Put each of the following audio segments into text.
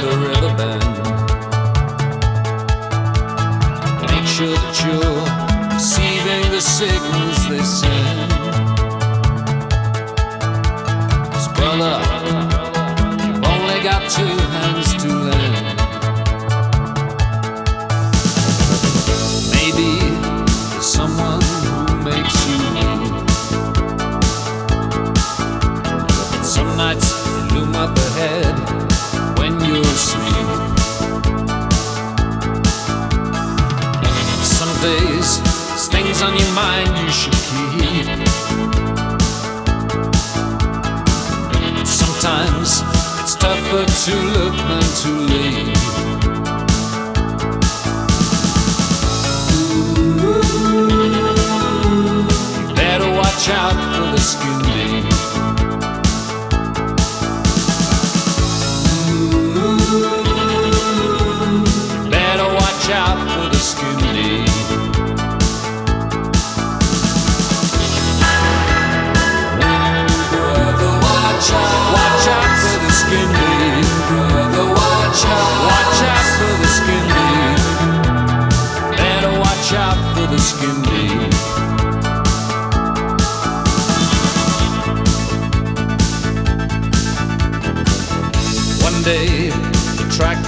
the rubber band. Make sure that you're receiving the signal. mind you should keep. Sometimes it's tougher to look than to leave.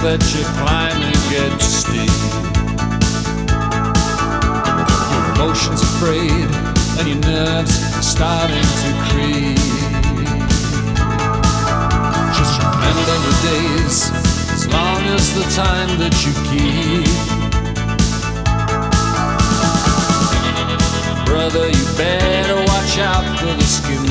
that you climb climbing gets steep. Your emotions afraid and your nerves starting to creep. Just remember the days as long as the time that you keep. risque